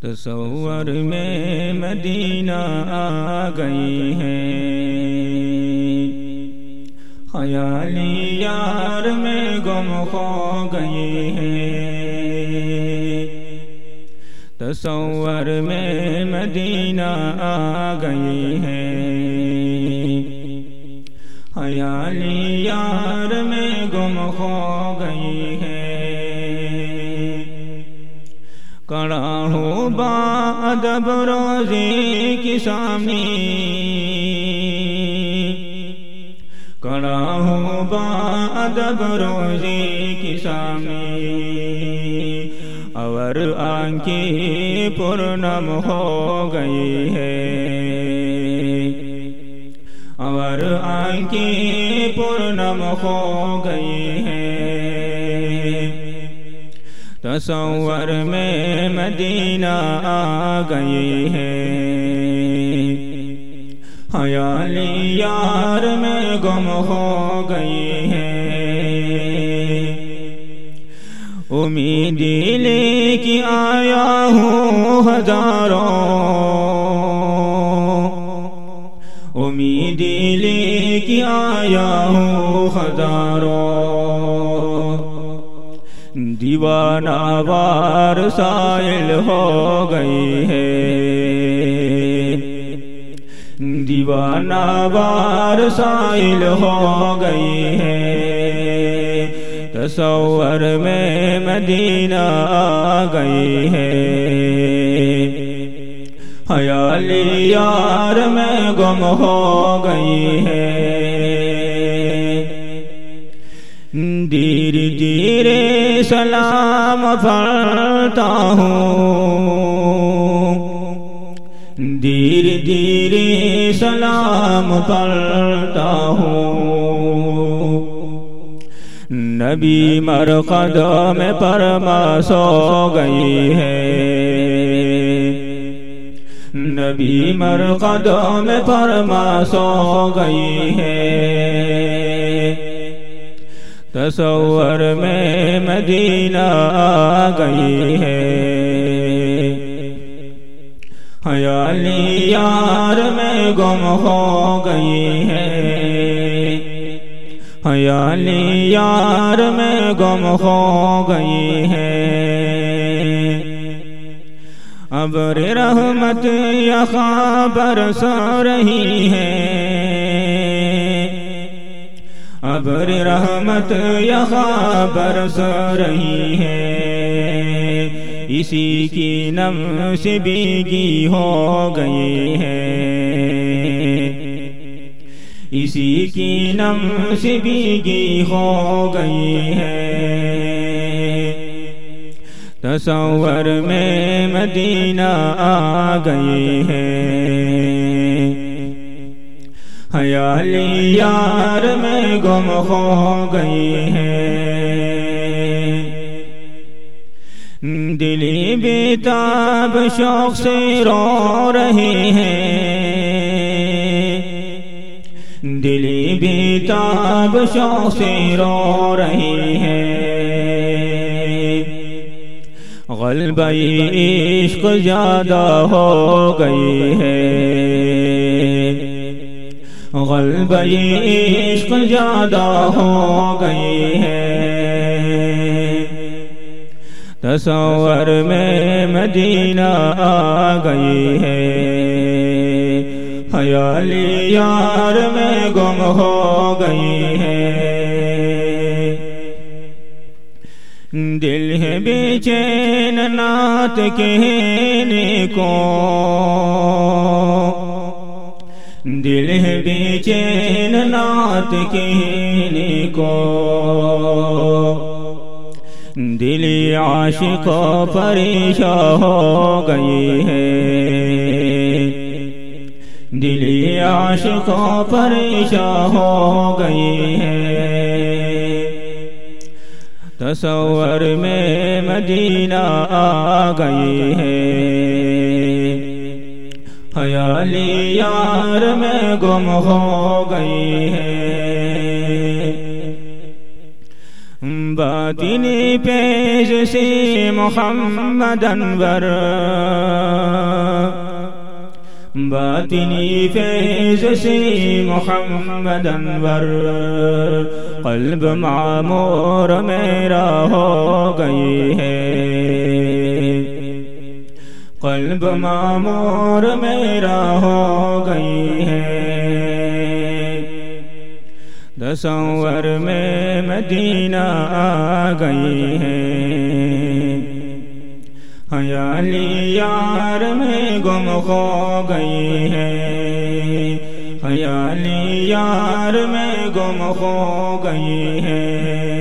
تصور میں مدینہ آ گئی ہے۔ خیالی یار میں گم ہو گئی ہے۔ تصور میں مدینہ آ گئی ہے۔ خیالی یار میں گم ہو گئی ہے۔ کڑا ہو ادب روزی کی سامی کڑا ہو ادب روزی کی سامی اور آنکھی پورنم ہو گئی ہے اور آنکھی پورنم ہو گئی ہے تصور میں مدینہ آ گئی ہے۔ حیالی یار میں گم ہو گئی ہے۔ امید لے کے آیا ہوں ہزاروں۔ امید لے کے آیا ہوں ہزاروں۔ دیوانہ وار سائل ہو گئی ہے۔ دیوانہ وار سائل ہو گئی ہے۔ تصور میں مدینہ آ گئی ہے۔ حیالی یار میں گم ہو گئی ہے۔ دیر دیر سلام پڑھتا ہوں۔ دیر دیر سلام پڑھتا ہوں۔ نبی مرقد میں پرما سو گئی ہے۔ نبی مرقد میں پرما سو گئی ہے۔ تصور میں مدینہ آ گئی ہے۔ حیالی یار میں گم ہو گئی ہے۔ حیالی یار میں گم ہو گئی ہے۔ ابر رحمت یہاں برس رہی ہے۔ ابر رحمت یہاں برس رہی ہے۔ اسی کی نم سے بیگی ہو گئی ہے۔ اسی کی نم سے بیگی ہو گئی ہے۔ تصور میں مدینہ آ گئی ہے۔ حیالی یار میں گم ہو گئی ہے دلی بیتاب شوق سے رو رہی ہے دلی بیتاب شوق سے رو رہی ہے غلبی عشق زیادہ ہو گئی ہے۔ غلبی عشق زیادہ ہو گئی ہے۔ تصور میں مدینہ آ گئی ہے۔ حیالی یار میں گم ہو گئی ہے۔ دل ہے بے چین نات کہنے کو۔ دل چین نات کہنے کو۔ دل عاشق پریشان ہو گئی ہے دل عاشق پریشان ہو گئی ہے تصور میں مدینہ آ گئی ہے حیالی یار میں گم ہو گئی ہے۔ باطنی پیش سی محمد انور۔ باطنی فیض سی محمد انور۔ قلب معمور میرا ہو گئی ہے۔ قلب معمور میرا ہو گئی ہے۔ تصور میں مدینہ آ گئی ہے۔ حیالی یار میں گم ہو گئی ہے۔ حیالی یار میں گم ہو گئی ہے۔